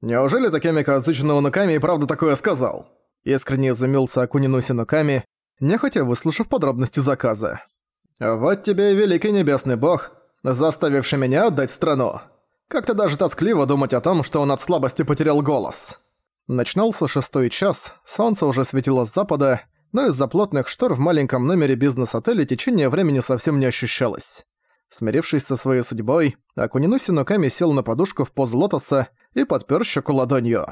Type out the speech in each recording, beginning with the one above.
Неужели такими Казучи Наунаками и правда такое сказал?» Искренне изумился Акунину Синуками, нехотя выслушав подробности заказа. «Вот тебе и великий небесный бог, заставивший меня отдать страну. Как-то даже тоскливо думать о том, что он от слабости потерял голос». Начинался шестой час, солнце уже светило с запада, но из-за плотных штор в маленьком номере бизнес-отеля течение времени совсем не ощущалось. Смирившись со своей судьбой, Акунину Синуками сел на подушку в позу лотоса и подпер щеку ладонью.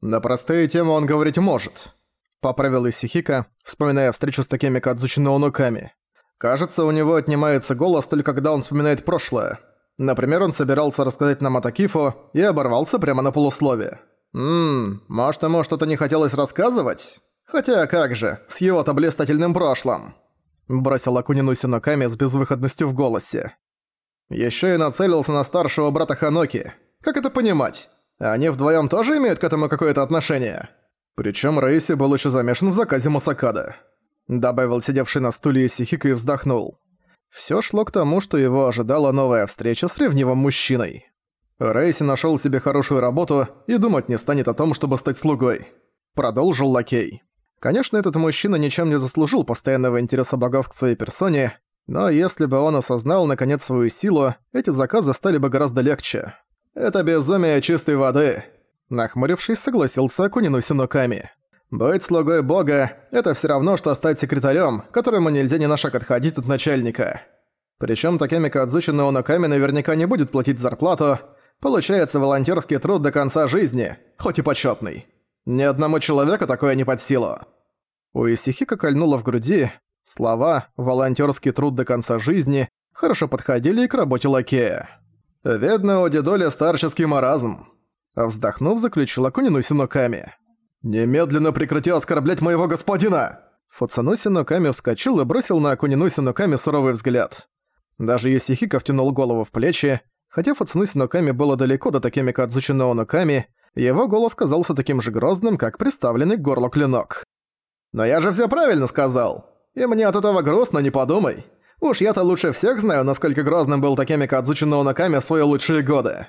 «На простые темы он говорить может», — поправил Исихика, вспоминая встречу с такими Кадзучи Наунуками. «Кажется, у него отнимается голос только когда он вспоминает прошлое. Например, он собирался рассказать нам о Такифу и оборвался прямо на полусловие. Ммм, может, ему что-то не хотелось рассказывать? Хотя как же, с его-то блистательным прошлым!» Бросил Акунину Синоками с безвыходностью в голосе. Еще и нацелился на старшего брата Ханоки. Как это понимать? Они вдвоем тоже имеют к этому какое-то отношение? Причем Рейси был еще замешан в заказе Масакада. Добавил сидевший на стуле Исихика и вздохнул. Все шло к тому, что его ожидала новая встреча с ревнивым мужчиной. Рейси нашел себе хорошую работу и думать не станет о том, чтобы стать слугой. Продолжил Лакей. Конечно, этот мужчина ничем не заслужил постоянного интереса богов к своей персоне, но если бы он осознал наконец свою силу, эти заказы стали бы гораздо легче. «Это безумие чистой воды», — нахмурившись, согласился Акунину Синуками. «Быть слугой бога — это все равно, что стать секретарем, которому нельзя ни на шаг отходить от начальника. Причем такими Кадзучи Наонаками наверняка не будет платить зарплату, получается волонтерский труд до конца жизни, хоть и почетный. Ни одному человеку такое не под силу. У Исихика кольнуло в груди. Слова «волонтерский труд до конца жизни» хорошо подходили и к работе лакея. «Видно, у дедоли старческий маразм», — вздохнув, заключила Кунину Синоками. «Немедленно прекрати оскорблять моего господина!» Фуцану Синоками вскочил и бросил на Акунину Синоками суровый взгляд. Даже Исихика втянул голову в плечи, хотя Фуцану Синоками было далеко до такими Кадзучи Наоноками, его голос казался таким же грозным, как приставленный к горлу клинок. «Но я же все правильно сказал! И мне от этого грустно, не подумай! Уж я-то лучше всех знаю, насколько грозным был Такеми Кадзучи Наонаками в свои лучшие годы!»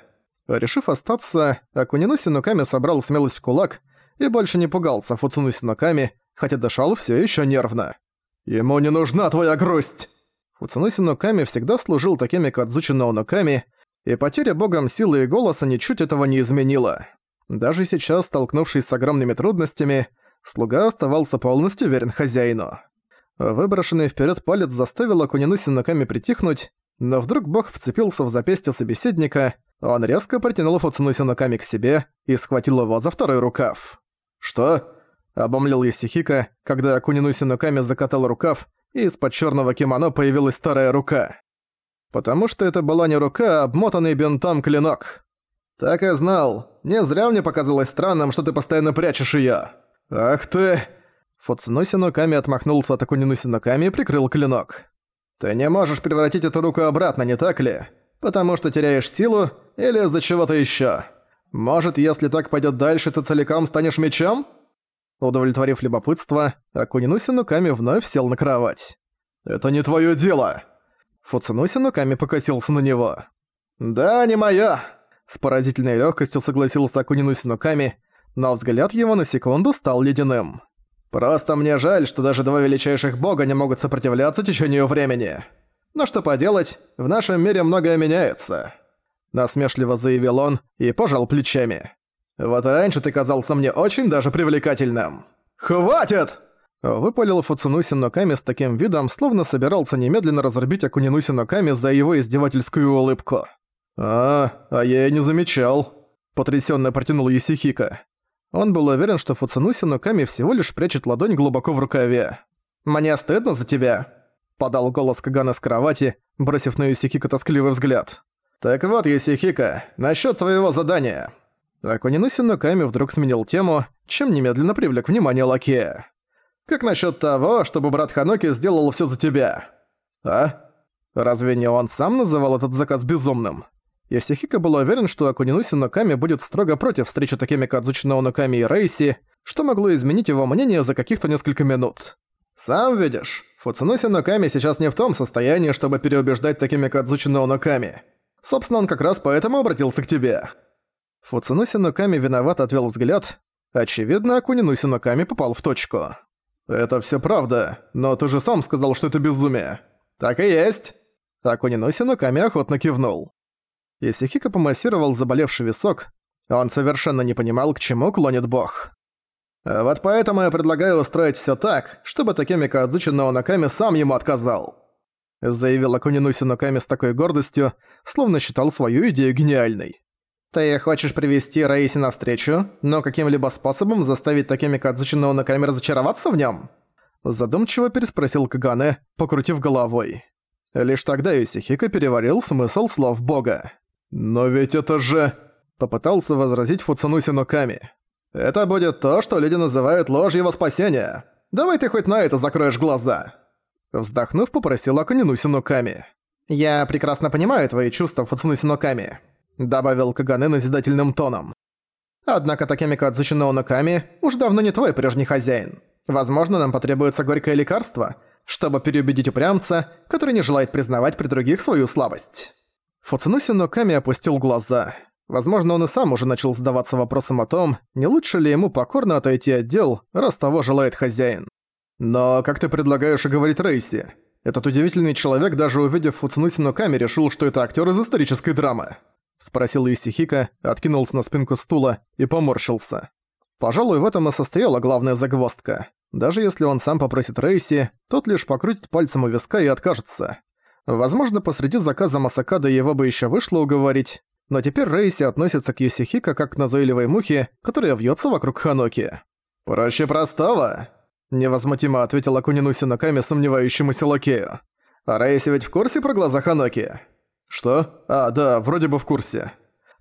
Решив остаться, Акунину Синуками собрал смелость в кулак и больше не пугался Фуцуну Синуками, хотя дышал все еще нервно. «Ему не нужна твоя грусть!» Фуцуну Синуками всегда служил Такеми Кадзучи Наонаками, и потеря богом силы и голоса ничуть этого не изменила. Даже сейчас, столкнувшись с огромными трудностями, слуга оставался полностью верен хозяину. Выброшенный вперед палец заставил Акунину Синаками притихнуть, но вдруг бог вцепился в запястье собеседника, он резко протянул Фуцуну Синаками к себе и схватил его за второй рукав. «Что?» – обомлел Исихика, когда Акунину Синаками закатал рукав, и из-под черного кимоно появилась старая рука. Потому что это была не рука, а обмотанный бинтом клинок. «Так и знал. Не зря мне показалось странным, что ты постоянно прячешь её». «Ах ты!» Фуцуно Синоками отмахнулся от Акунину Синоками и прикрыл клинок. «Ты не можешь превратить эту руку обратно, не так ли? Потому что теряешь силу или из-за чего-то ещё? Может, если так пойдёт дальше, ты целиком станешь мечом?» Удовлетворив любопытство, Акунину Синоками вновь сел на кровать. «Это не твоё дело!» Фуцуно Синоками покосился на него. «Да, не моё!» С поразительной легкостью согласился Акунину Синуками, но взгляд его на секунду стал ледяным. «Просто мне жаль, что даже два величайших бога не могут сопротивляться течению времени. Но что поделать, в нашем мире многое меняется». Насмешливо заявил он и пожал плечами. «Вот раньше ты казался мне очень даже привлекательным». «Хватит!» Выпалил Фуцуну Синоками с таким видом, словно собирался немедленно разорбить Акунину Синоками за его издевательскую улыбку. «А, а я и не замечал», — потрясённо протянул Есихика. Он был уверен, что Фуцунуси Нуками всего лишь прячет ладонь глубоко в рукаве. «Мне стыдно за тебя», — подал голос Кагана с кровати, бросив на Юсихика тоскливый взгляд. «Так вот, Юсихика, насчёт твоего задания». Акунинуси Нуками вдруг сменил тему, чем немедленно привлек внимание Лакея. «Как насчёт того, чтобы брат Ханоки сделал всё за тебя?» «А? Разве не он сам называл этот заказ безумным?» Йосихико был уверен, что Акунинуси Ноками будет строго против встречи такими Кадзучи Ноками и Рейси, что могло изменить его мнение за каких-то несколько минут. «Сам видишь, Фуцунуси Ноками сейчас не в том состоянии, чтобы переубеждать такими Кадзучи Ноками. Собственно, он как раз поэтому обратился к тебе». Фуцунуси Ноками виновато отвел взгляд. Очевидно, Акунинуси Ноками попал в точку. «Это все правда, но ты же сам сказал, что это безумие». «Так и есть». Акунинуси Ноками охотно кивнул. Исихика помассировал заболевший висок. Он совершенно не понимал, к чему клонит бог. «Вот поэтому я предлагаю устроить все так, чтобы Такеми Кадзучи Наонаками сам ему отказал», заявил Акунинуси Ноками с такой гордостью, словно считал свою идею гениальной. «Ты хочешь привести Раиси навстречу, но каким-либо способом заставить Такеми Кадзучи Наонаками разочароваться в нем? Задумчиво переспросил Кагане, покрутив головой. Лишь тогда Юсихика переварил смысл слов бога. «Но ведь это же...» Попытался возразить Фуцунуси Ноками. «Это будет то, что люди называют ложью во спасение. Давай ты хоть на это закроешь глаза!» Вздохнув, попросил Акунинуси Ноками. «Я прекрасно понимаю твои чувства, Фуцунуси Ноками», добавил Кагане назидательным тоном. «Однако Такеми Кадзучи Ноками уж давно не твой прежний хозяин. Возможно, нам потребуется горькое лекарство, чтобы переубедить упрямца, который не желает признавать при других свою слабость». Фуцунуси Ноками опустил глаза. Возможно, он и сам уже начал задаваться вопросом о том, не лучше ли ему покорно отойти от дел, раз того желает хозяин. «Но как ты предлагаешь говорить Рейси? Этот удивительный человек, даже увидев Фуцунуси Ноками, решил, что это актер из исторической драмы». Спросил Исихика, откинулся на спинку стула и поморщился. Пожалуй, в этом и состояла главная загвоздка. Даже если он сам попросит Рейси, тот лишь покрутит пальцем у виска и откажется. Возможно, посреди заказа Масакада его бы еще вышло уговорить, но теперь Рейси относится к Юсихика как к назойливой мухе, которая вьется вокруг Ханоки. «Проще простого», — невозмутимо ответил Акунинуси Наками сомневающемуся лакею. «А Рейси ведь в курсе про глаза Ханоки?» «Что? А, да, вроде бы в курсе».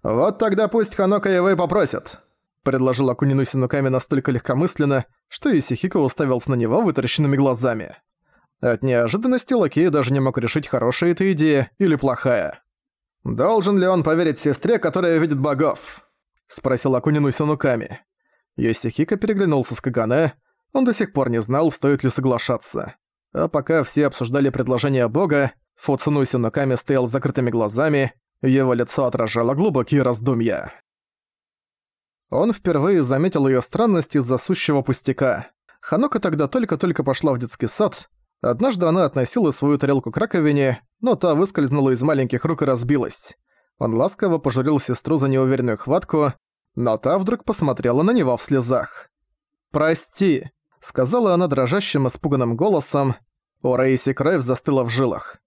«Вот тогда пусть Ханока его и попросят», — предложил Акунинуси Нуками настолько легкомысленно, что Исихико уставился на него вытаращенными глазами. От неожиданности Лакей даже не мог решить, хорошая эта идея или плохая. «Должен ли он поверить сестре, которая видит богов?» — спросил Акунину Синуками. Йосихико переглянулся с Кагане, он до сих пор не знал, стоит ли соглашаться. А пока все обсуждали предложение бога, Фуцуну Синуками стоял с закрытыми глазами, его лицо отражало глубокие раздумья. Он впервые заметил её странность из-за сущего пустяка. Ханока тогда только-только пошла в детский сад, Однажды она относила свою тарелку к раковине, но та выскользнула из маленьких рук и разбилась. Он ласково пожурил сестру за неуверенную хватку, но та вдруг посмотрела на него в слезах. «Прости», — сказала она дрожащим испуганным голосом. У Рейси кровь застыла в жилах.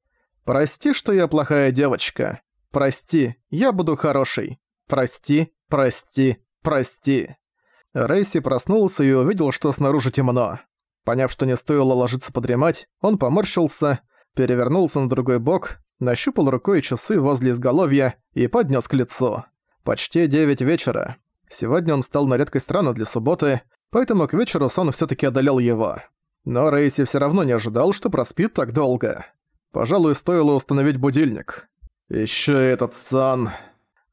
«Прости, что я плохая девочка. Прости, я буду хорошей. Прости, прости, прости». Рейси проснулся и увидел, что снаружи темно. Поняв, что не стоило ложиться подремать, он поморщился, перевернулся на другой бок, нащупал рукой часы возле изголовья и поднес к лицу. Почти девять вечера. Сегодня он встал на редкость рано для субботы, поэтому к вечеру сон все таки одолел его. Но Рейси все равно не ожидал, что проспит так долго. Пожалуй, стоило установить будильник. Еще этот сон.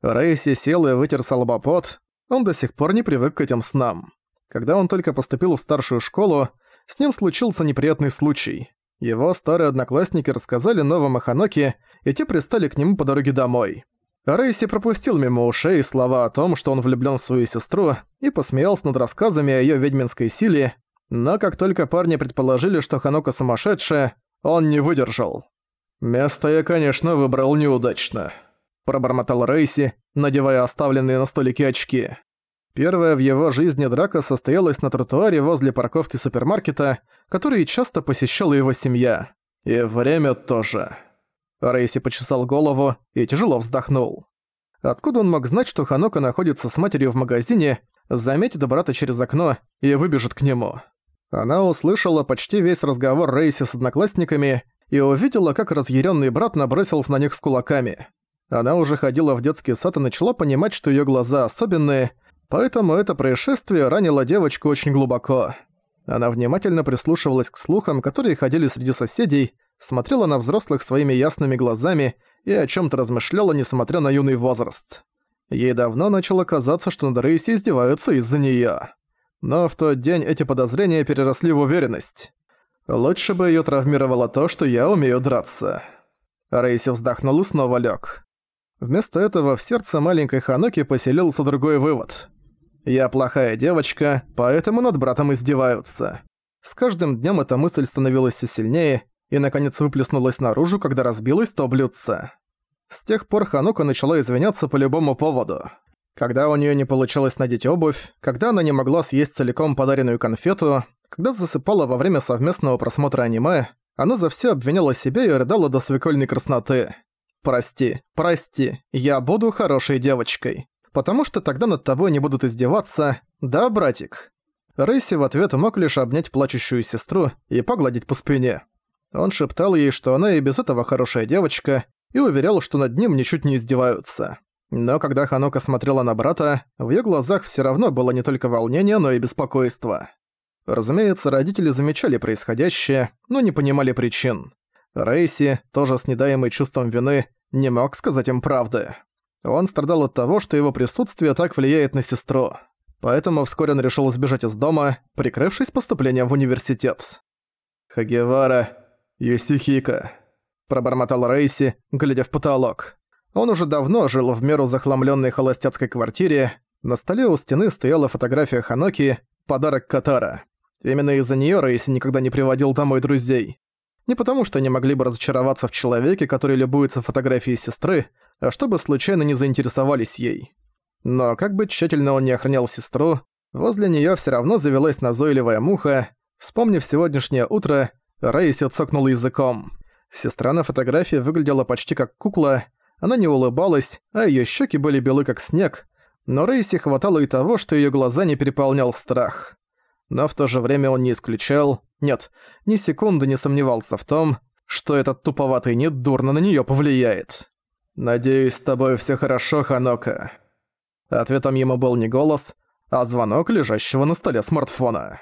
Рейси сел и вытер салбопот. Он до сих пор не привык к этим снам. Когда он только поступил в старшую школу, с ним случился неприятный случай. Его старые одноклассники рассказали новому Ханоке, и те пристали к нему по дороге домой. Рейси пропустил мимо ушей слова о том, что он влюблен в свою сестру, и посмеялся над рассказами о ее ведьминской силе, но как только парни предположили, что Ханока сумасшедшая, он не выдержал. «Место я, конечно, выбрал неудачно», – пробормотал Рейси, надевая оставленные на столике очки. Первая в его жизни драка состоялась на тротуаре возле парковки супермаркета, который часто посещала его семья. И время тоже. Рейси почесал голову и тяжело вздохнул. Откуда он мог знать, что Ханока находится с матерью в магазине, заметит брата через окно и выбежит к нему? Она услышала почти весь разговор Рейси с одноклассниками и увидела, как разъяренный брат набросился на них с кулаками. Она уже ходила в детский сад и начала понимать, что ее глаза особенные, Поэтому это происшествие ранило девочку очень глубоко. Она внимательно прислушивалась к слухам, которые ходили среди соседей, смотрела на взрослых своими ясными глазами и о чем то размышляла, несмотря на юный возраст. Ей давно начало казаться, что над Рейси издеваются из-за неё. Но в тот день эти подозрения переросли в уверенность. Лучше бы её травмировало то, что я умею драться. Рейси вздохнул и снова лёг. Вместо этого в сердце маленькой Ханоки поселился другой вывод. «Я плохая девочка, поэтому над братом издеваются». С каждым днем эта мысль становилась все сильнее и, наконец, выплеснулась наружу, когда разбилась то блюдце. С тех пор Ханука начала извиняться по любому поводу. Когда у нее не получилось надеть обувь, когда она не могла съесть целиком подаренную конфету, когда засыпала во время совместного просмотра аниме, она за все обвиняла себя и рыдала до свекольной красноты. «Прости, прости, я буду хорошей девочкой. Потому что тогда над тобой не будут издеваться, да, братик?» Рейси в ответ мог лишь обнять плачущую сестру и погладить по спине. Он шептал ей, что она и без этого хорошая девочка, и уверял, что над ним ничуть не издеваются. Но когда Ханока смотрела на брата, в её глазах всё равно было не только волнение, но и беспокойство. Разумеется, родители замечали происходящее, но не понимали причин. Рейси, тоже с недаемой чувством вины, не мог сказать им правды. Он страдал от того, что его присутствие так влияет на сестру. Поэтому вскоре он решил сбежать из дома, прикрывшись поступлением в университет. «Хагевара, Юсихика», – пробормотал Рейси, глядя в потолок. Он уже давно жил в меру захламленной холостяцкой квартире. На столе у стены стояла фотография Ханоки, подарок Катара. Именно из-за неё Рейси никогда не приводил домой друзей. Не потому, что они могли бы разочароваться в человеке, который любуется фотографией сестры, а чтобы случайно не заинтересовались ей. Но как бы тщательно он не охранял сестру, возле неё всё равно завелась назойливая муха. Вспомнив сегодняшнее утро, Рейси цокнул языком. Сестра на фотографии выглядела почти как кукла, она не улыбалась, а её щеки были белы как снег, но Рейси хватало и того, что её глаза не переполнял страх. Но в то же время он не исключал, нет, ни секунды не сомневался в том, что этот туповатый нет дурно на неё повлияет. «Надеюсь, с тобой всё хорошо, Ханока». Ответом ему был не голос, а звонок лежащего на столе смартфона.